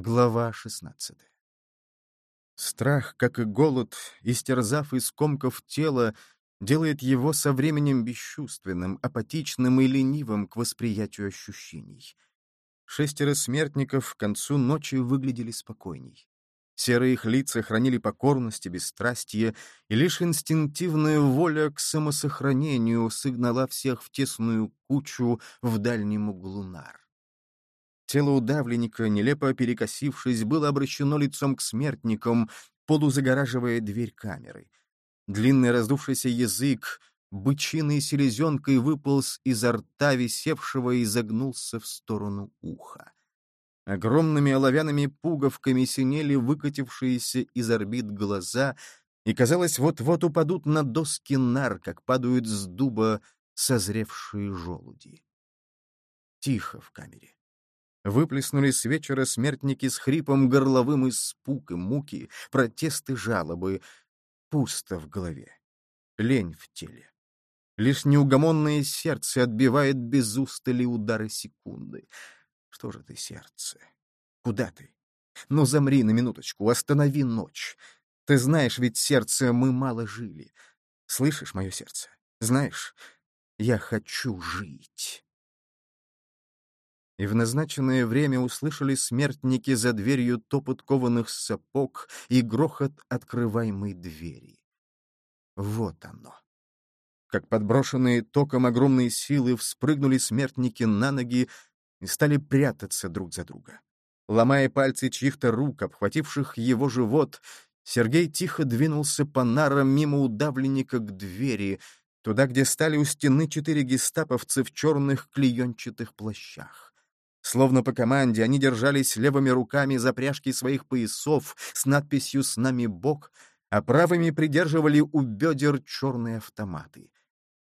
Глава 16 Страх, как и голод, истерзав из комков тела, делает его со временем бесчувственным, апатичным и ленивым к восприятию ощущений. Шестеро смертников к концу ночи выглядели спокойней. Серые их лица хранили покорность и бесстрастие, и лишь инстинктивная воля к самосохранению согнала всех в тесную кучу в дальнем углу нар. Тело удавленника, нелепо перекосившись, было обращено лицом к смертникам, полузагораживая дверь камеры. Длинный раздувшийся язык, бычиной селезенкой выполз изо рта висевшего и загнулся в сторону уха. Огромными оловянными пуговками синели выкатившиеся из орбит глаза, и, казалось, вот-вот упадут на доски нар, как падают с дуба созревшие желуди. Тихо в камере. Выплеснули с вечера смертники с хрипом горловым испуг и муки, протесты, жалобы. Пусто в голове. Лень в теле. Лишь неугомонное сердце отбивает без устали удары секунды. Что же ты, сердце? Куда ты? Ну, замри на минуточку, останови ночь. Ты знаешь, ведь, сердце, мы мало жили. Слышишь, мое сердце? Знаешь, я хочу жить и в назначенное время услышали смертники за дверью топот кованых сапог и грохот открываемой двери. Вот оно. Как подброшенные током огромные силы вспрыгнули смертники на ноги и стали прятаться друг за друга. Ломая пальцы чьих-то рук, обхвативших его живот, Сергей тихо двинулся по нарам мимо удавленника к двери, туда, где стали у стены четыре гестаповцы в черных клеенчатых плащах. Словно по команде они держались левыми руками за пряжки своих поясов с надписью «С нами Бог», а правыми придерживали у бедер черные автоматы.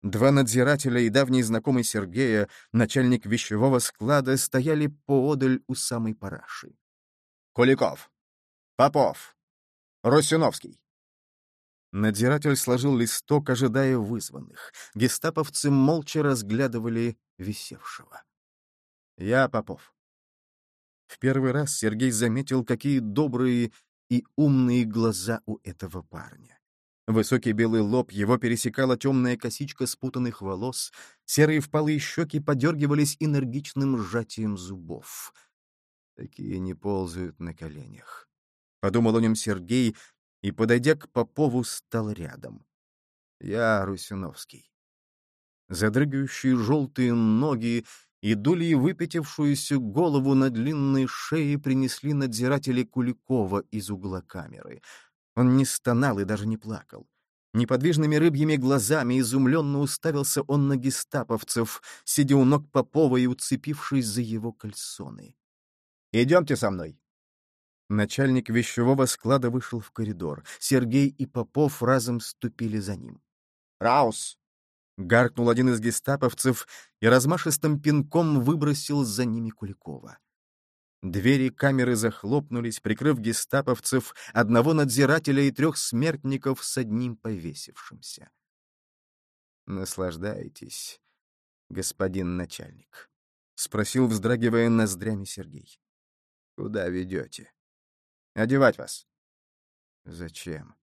Два надзирателя и давний знакомый Сергея, начальник вещевого склада, стояли поодаль у самой параши. «Куликов! Попов! Русиновский!» Надзиратель сложил листок, ожидая вызванных. Гестаповцы молча разглядывали висевшего. Я Попов. В первый раз Сергей заметил, какие добрые и умные глаза у этого парня. Высокий белый лоб его пересекала темная косичка спутанных волос, серые впалые щеки подергивались энергичным сжатием зубов. Такие не ползают на коленях. Подумал о нем Сергей и, подойдя к Попову, стал рядом. Я Русиновский. Задрыгающие желтые ноги и дулей выпятившуюся голову на длинной шее принесли надзиратели Куликова из угла камеры. Он не стонал и даже не плакал. Неподвижными рыбьими глазами изумленно уставился он на гестаповцев, сидя у ног Попова и уцепившись за его кальсоны. «Идемте со мной!» Начальник вещевого склада вышел в коридор. Сергей и Попов разом ступили за ним. «Раус!» — гаркнул один из гестаповцев и размашистым пинком выбросил за ними Куликова. Двери камеры захлопнулись, прикрыв гестаповцев, одного надзирателя и трех смертников с одним повесившимся. «Наслаждаетесь, господин начальник?» — спросил, вздрагивая ноздрями Сергей. «Куда ведете?» «Одевать вас». «Зачем?»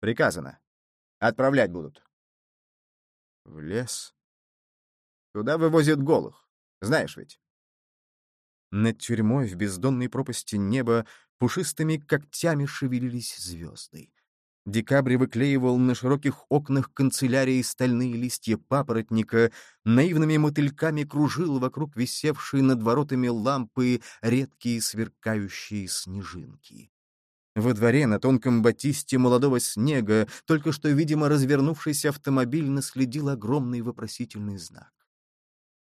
«Приказано. Отправлять будут». В лес? Туда вывозят голых. Знаешь ведь. Над тюрьмой в бездонной пропасти неба пушистыми когтями шевелились звезды. Декабрь выклеивал на широких окнах канцелярии стальные листья папоротника, наивными мотыльками кружил вокруг висевшей над воротами лампы редкие сверкающие снежинки. Во дворе на тонком батисте молодого снега только что, видимо, развернувшийся автомобиль наследил огромный вопросительный знак.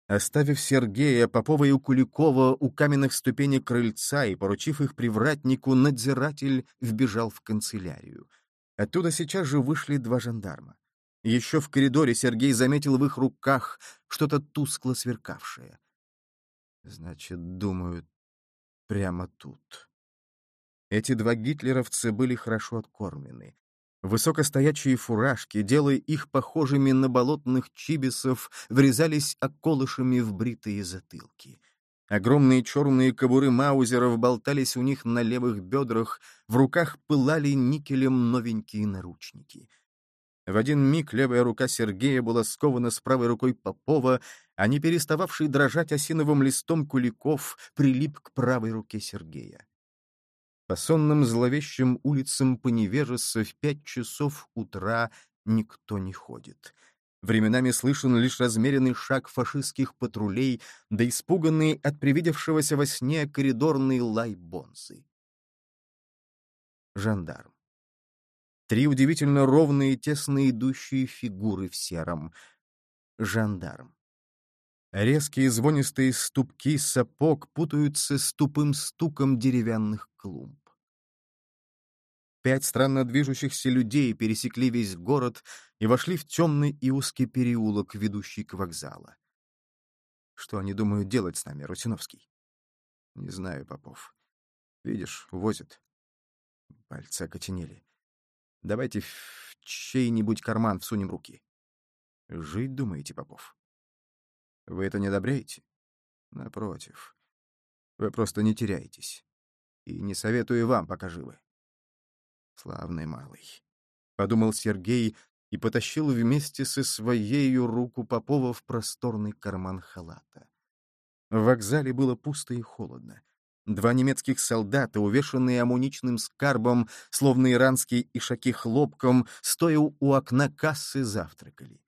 Оставив Сергея, Попова и Куликова у каменных ступеней крыльца и поручив их привратнику, надзиратель вбежал в канцелярию. Оттуда сейчас же вышли два жандарма. Еще в коридоре Сергей заметил в их руках что-то тускло сверкавшее. Значит, думают, прямо тут. Эти два гитлеровца были хорошо откормлены. Высокостоячие фуражки, делая их похожими на болотных чибисов, врезались околышами в бритые затылки. Огромные черные кобуры маузеров болтались у них на левых бедрах, в руках пылали никелем новенькие наручники. В один миг левая рука Сергея была скована с правой рукой Попова, а не перестававший дрожать осиновым листом Куликов прилип к правой руке Сергея. По сонным зловещим улицам Поневежеса в пять часов утра никто не ходит. Временами слышен лишь размеренный шаг фашистских патрулей, да испуганный от привидевшегося во сне коридорный лай бонзы. Жандарм. Три удивительно ровные, тесно идущие фигуры в сером. Жандарм. Резкие звонистые ступки сапог путаются с тупым стуком деревянных клумб. Пять странно движущихся людей пересекли весь город и вошли в темный и узкий переулок, ведущий к вокзалу. Что они думают делать с нами, Русиновский? Не знаю, Попов. Видишь, возят. Пальцы окоченели. Давайте в чей-нибудь карман всунем руки. Жить думаете, Попов? Вы это не одобряете? Напротив. Вы просто не теряетесь. И не советую вам, пока живы. Славный малый. Подумал Сергей и потащил вместе со своей руку Попова в просторный карман халата. В вокзале было пусто и холодно. Два немецких солдата, увешанные амуничным скарбом, словно иранские ишаки хлопком, стоя у окна кассы, завтракали.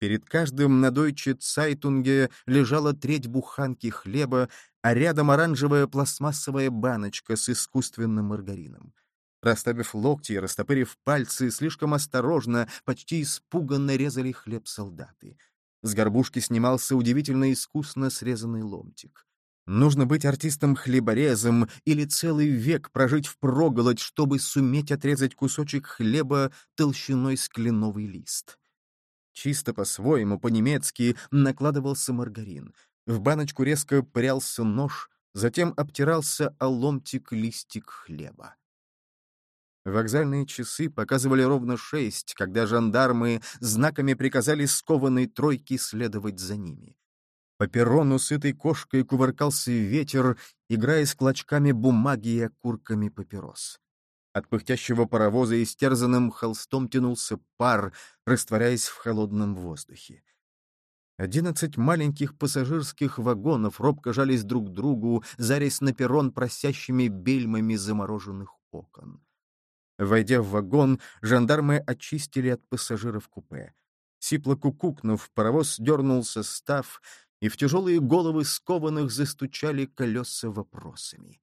Перед каждым на Deutsche Zeitung лежала треть буханки хлеба, а рядом оранжевая пластмассовая баночка с искусственным маргарином. Расставив локти и растопырив пальцы, слишком осторожно, почти испуганно резали хлеб солдаты. С горбушки снимался удивительно искусно срезанный ломтик. Нужно быть артистом-хлеборезом или целый век прожить впроголодь, чтобы суметь отрезать кусочек хлеба толщиной с кленовый лист. Чисто по-своему, по-немецки, накладывался маргарин. В баночку резко прялся нож, затем обтирался о ломтик-листик хлеба. Вокзальные часы показывали ровно шесть, когда жандармы знаками приказали скованной тройке следовать за ними. По перрону сытой кошкой кувыркался ветер, играя с клочками бумаги и окурками папирос. От пыхтящего паровоза истерзанным холстом тянулся пар, растворяясь в холодном воздухе. Одиннадцать маленьких пассажирских вагонов робко жались друг к другу, зарясь на перрон просящими бельмами замороженных окон. Войдя в вагон, жандармы очистили от пассажиров купе. Сипло кукукнув, паровоз дернулся став, и в тяжелые головы скованных застучали колеса вопросами.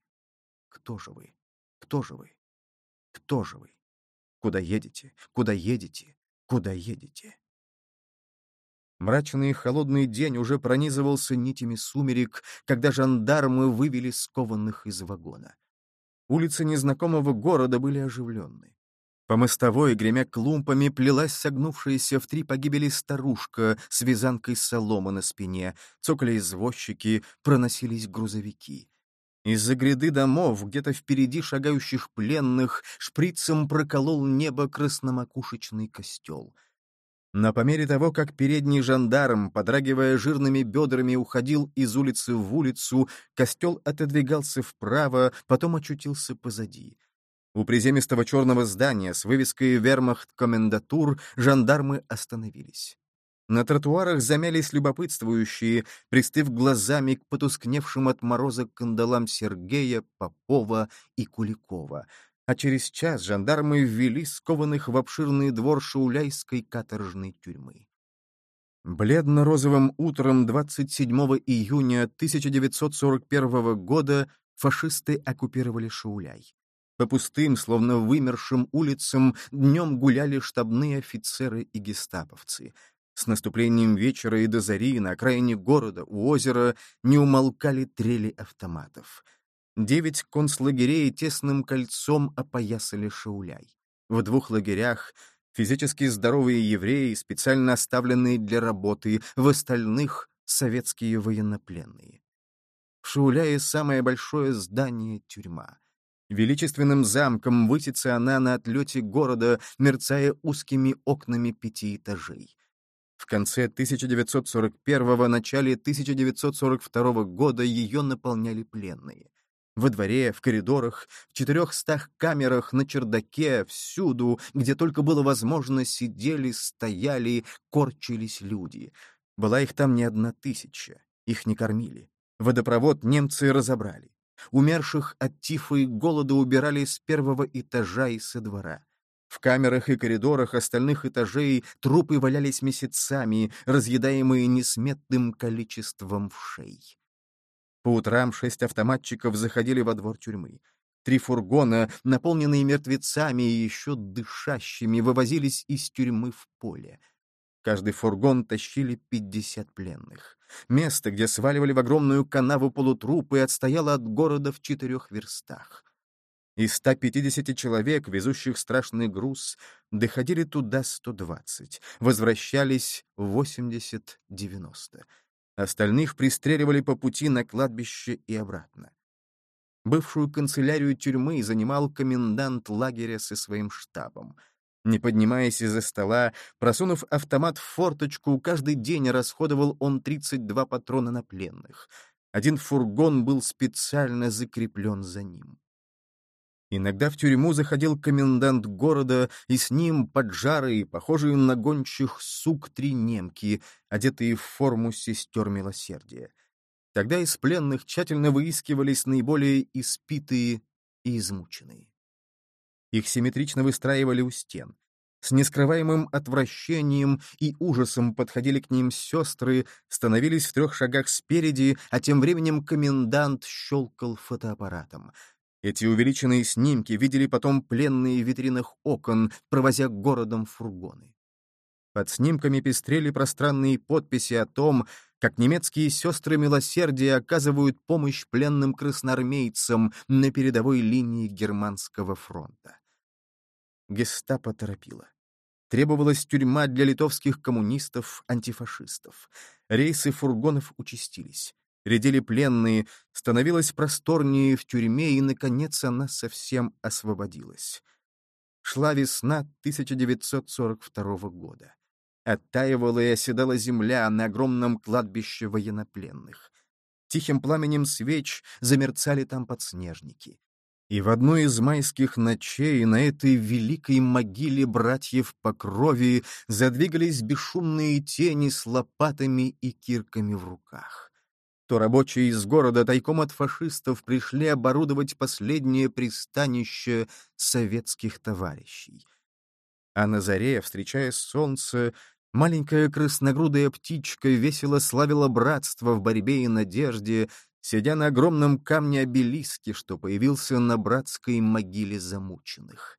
«Кто же вы? Кто же вы? Кто же вы? Куда едете? Куда едете? Куда едете?» Мрачный и холодный день уже пронизывался нитями сумерек, когда жандармы вывели скованных из вагона. Улицы незнакомого города были оживленны. По мостовой, гремя клумпами, плелась согнувшаяся в три погибели старушка с вязанкой соломы на спине, цокали извозчики, проносились грузовики. Из-за гряды домов, где-то впереди шагающих пленных, шприцем проколол небо красномакушечный костел — но по мере того, как передний жандарм, подрагивая жирными бедрами, уходил из улицы в улицу, костел отодвигался вправо, потом очутился позади. У приземистого черного здания с вывеской «Вермахт-комендатур» жандармы остановились. На тротуарах замялись любопытствующие, пристыв глазами к потускневшим от мороза кандалам Сергея, Попова и Куликова — а через час жандармы ввели скованных в обширный двор шауляйской каторжной тюрьмы. Бледно-розовым утром 27 июня 1941 года фашисты оккупировали Шауляй. По пустым, словно вымершим улицам днем гуляли штабные офицеры и гестаповцы. С наступлением вечера и до зари на окраине города у озера не умолкали трели автоматов — Девять концлагерей тесным кольцом опоясали Шауляй. В двух лагерях физически здоровые евреи, специально оставленные для работы, в остальных — советские военнопленные. В Шауляе самое большое здание — тюрьма. Величественным замком высится она на отлете города, мерцая узкими окнами пяти этажей. В конце 1941 начале 1942 года ее наполняли пленные. Во дворе, в коридорах, в четырехстах камерах, на чердаке, всюду, где только было возможно, сидели, стояли, корчились люди. Была их там не одна тысяча. Их не кормили. Водопровод немцы разобрали. Умерших от тифа и голода убирали с первого этажа и со двора. В камерах и коридорах остальных этажей трупы валялись месяцами, разъедаемые несметным количеством вшей. По утрам шесть автоматчиков заходили во двор тюрьмы. Три фургона, наполненные мертвецами и еще дышащими, вывозились из тюрьмы в поле. Каждый фургон тащили пятьдесят пленных. Место, где сваливали в огромную канаву полутрупы, отстояло от города в четырех верстах. Из 150 человек, везущих страшный груз, доходили туда 120, возвращались 80-90. Остальных пристреливали по пути на кладбище и обратно. Бывшую канцелярию тюрьмы занимал комендант лагеря со своим штабом. Не поднимаясь из-за стола, просунув автомат в форточку, каждый день расходовал он 32 патрона на пленных. Один фургон был специально закреплен за ним. Иногда в тюрьму заходил комендант города, и с ним поджарые, похожие на гончих сук три немки, одетые в форму сестер милосердия. Тогда из пленных тщательно выискивались наиболее испитые и измученные. Их симметрично выстраивали у стен. С нескрываемым отвращением и ужасом подходили к ним сестры, становились в трех шагах спереди, а тем временем комендант щелкал фотоаппаратом — эти увеличенные снимки видели потом пленные в витринах окон, провозя городом фургоны. Под снимками пестрели пространные подписи о том, как немецкие сестры милосердия оказывают помощь пленным красноармейцам на передовой линии Германского фронта. Гестапо торопило. Требовалась тюрьма для литовских коммунистов-антифашистов. Рейсы фургонов участились редели пленные, становилось просторнее в тюрьме, и, наконец, она совсем освободилась. Шла весна 1942 года. Оттаивала и оседала земля на огромном кладбище военнопленных. Тихим пламенем свеч замерцали там подснежники. И в одну из майских ночей на этой великой могиле братьев по крови задвигались бесшумные тени с лопатами и кирками в руках то рабочие из города тайком от фашистов пришли оборудовать последнее пристанище советских товарищей. А на заре, встречая солнце, маленькая красногрудая птичка весело славила братство в борьбе и надежде, сидя на огромном камне обелиске, что появился на братской могиле замученных.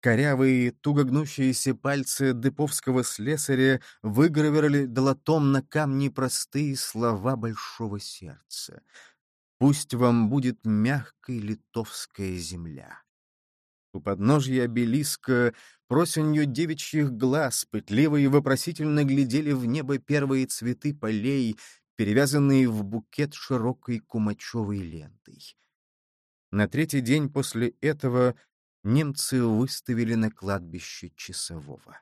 Корявые, туго гнущиеся пальцы деповского слесаря выгравировали долотом на камне простые слова большого сердца. «Пусть вам будет мягкой литовская земля». У подножья обелиска просенью девичьих глаз пытливо и вопросительно глядели в небо первые цветы полей, перевязанные в букет широкой кумачевой лентой. На третий день после этого немцы выставили на кладбище часового.